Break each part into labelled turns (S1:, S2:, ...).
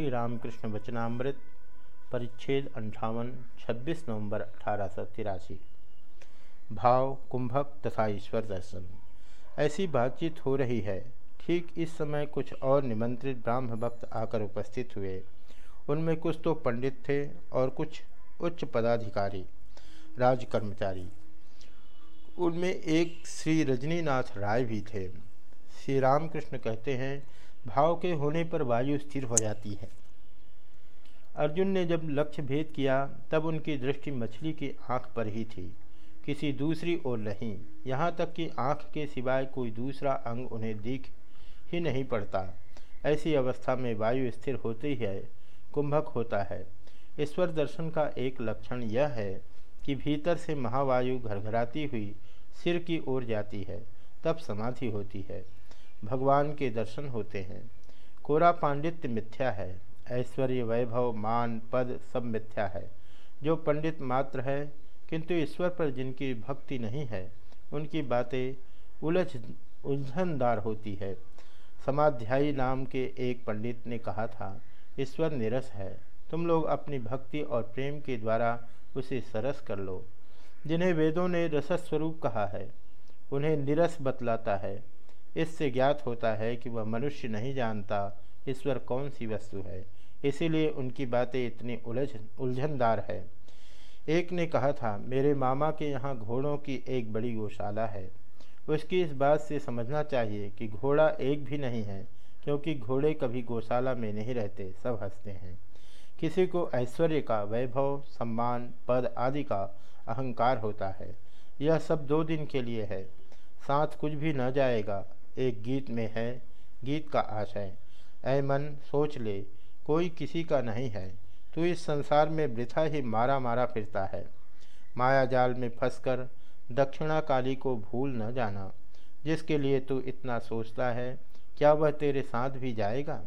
S1: श्री रामकृष्ण वचनामृत, परिच्छेद अंठावन 26 नवंबर अठारह भाव, कुंभक तथा ईश्वर दर्शन। ऐसी बातचीत हो रही है। ठीक इस समय कुछ और निमंत्रित ब्राह्म भक्त आकर उपस्थित हुए। उनमें कुछ तो पंडित थे और कुछ उच्च पदाधिकारी राज कर्मचारी उनमें एक श्री रजनीनाथ राय भी थे। श्री रामकृष्ण कहते हैं भाव के होने पर वायु स्थिर हो जाती है। अर्जुन ने जब लक्ष्य भेद किया, तब उनकी दृष्टि मछली की आँख पर ही थी, किसी दूसरी ओर नहीं। यहाँ तक कि आँख के सिवाय कोई दूसरा अंग उन्हें दिख ही नहीं पड़ता। ऐसी अवस्था में वायु स्थिर होती है कुंभक होता है। ईश्वर दर्शन का एक लक्षण यह है कि भीतर से महावायु घरघराती हुई सिर की ओर जाती है, तब समाधि होती है। भगवान के दर्शन होते हैं। कोरा पांडित्य मिथ्या है। ऐश्वर्य, वैभव, मान, पद सब मिथ्या है। जो पंडित मात्र है, किंतु ईश्वर पर जिनकी भक्ति नहीं है, उनकी बातें उलझ, उलझनदार होती है। समाध्यायी नाम के एक पंडित ने कहा था, ईश्वर निरस है। तुम लोग अपनी भक्ति और प्रेम के द्वारा उसे सरस कर लो। जिन्हें वेदों ने रसस्वरूप कहा है, उन्हें निरस बतलाता है। इससे ज्ञात होता है कि वह मनुष्य नहीं जानता ईश्वर कौन सी वस्तु है। इसीलिए उनकी बातें इतनी उलझ, उलझनदार है। एक ने कहा था, मेरे मामा के यहाँ घोड़ों की एक बड़ी गौशाला है। उसकी इस बात से समझना चाहिए कि घोड़ा एक भी नहीं है, क्योंकि घोड़े कभी गौशाला में नहीं रहते, सब हँसते हैं। किसी को ऐश्वर्य का, वैभव, सम्मान, पद आदि का अहंकार होता है। यह सब दो दिन के लिए है। साथ कुछ भी न जाएगा। एक गीत में है, गीत का आशय ऐ मन, सोच ले, कोई किसी का नहीं है। तू इस संसार में वृथा ही मारा मारा फिरता है। माया जाल में फंसकर दक्षिणा काली को भूल न जाना। जिसके लिए तू इतना सोचता है, क्या वह तेरे साथ भी जाएगा?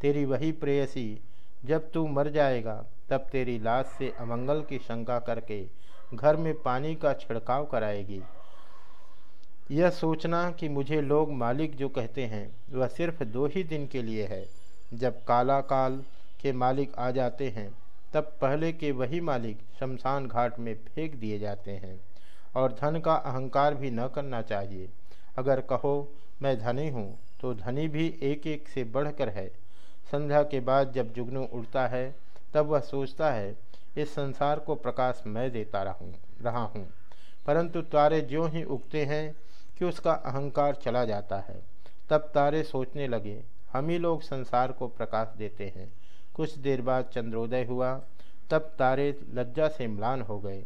S1: तेरी वही प्रेयसी, जब तू मर जाएगा, तब तेरी लाश से अमंगल की शंका करके घर में पानी का छिड़काव कराएगी। यह सोचना कि मुझे लोग मालिक जो कहते हैं, वह सिर्फ़ दो ही दिन के लिए है। जब काला काल के मालिक आ जाते हैं, तब पहले के वही मालिक शमशान घाट में फेंक दिए जाते हैं, और धन का अहंकार भी न करना चाहिए। अगर कहो, मैं धनी हूँ तो धनी भी एक एक से बढ़कर है। संध्या के बाद जब जुगनू उड़ता है, तब वह सोचता है, इस संसार को प्रकाश मैं देता रहूँ, रहा हूँ। परंतु तारे ज्यों ही उगते हैं कि उसका अहंकार चला जाता है। तब तारे सोचने लगे, हम ही लोग संसार को प्रकाश देते हैं। कुछ देर बाद चंद्रोदय हुआ। तब तारे लज्जा से म्लान हो गए।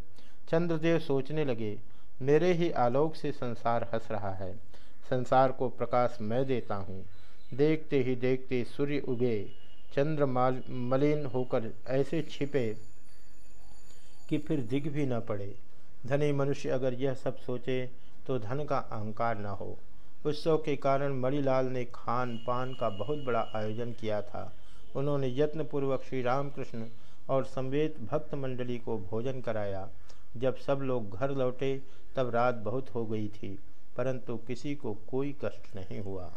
S1: चंद्रदेव सोचने लगे, मेरे ही आलोक से संसार हंस रहा है। संसार को प्रकाश मैं देता हूँ। देखते ही देखते सूर्य उगे। चंद्र मलिन होकर ऐसे छिपे कि फिर दिख भी न पड़े। धनी मनुष्य अगर यह सब सोचे तो धन का अहंकार न हो। उत्सव के कारण मणिलाल ने खान पान का बहुत बड़ा आयोजन किया था। उन्होंने यत्नपूर्वक श्री रामकृष्ण और संवेद भक्त मंडली को भोजन कराया। जब सब लोग घर लौटे, तब रात बहुत हो गई थी, परंतु किसी को कोई कष्ट नहीं हुआ।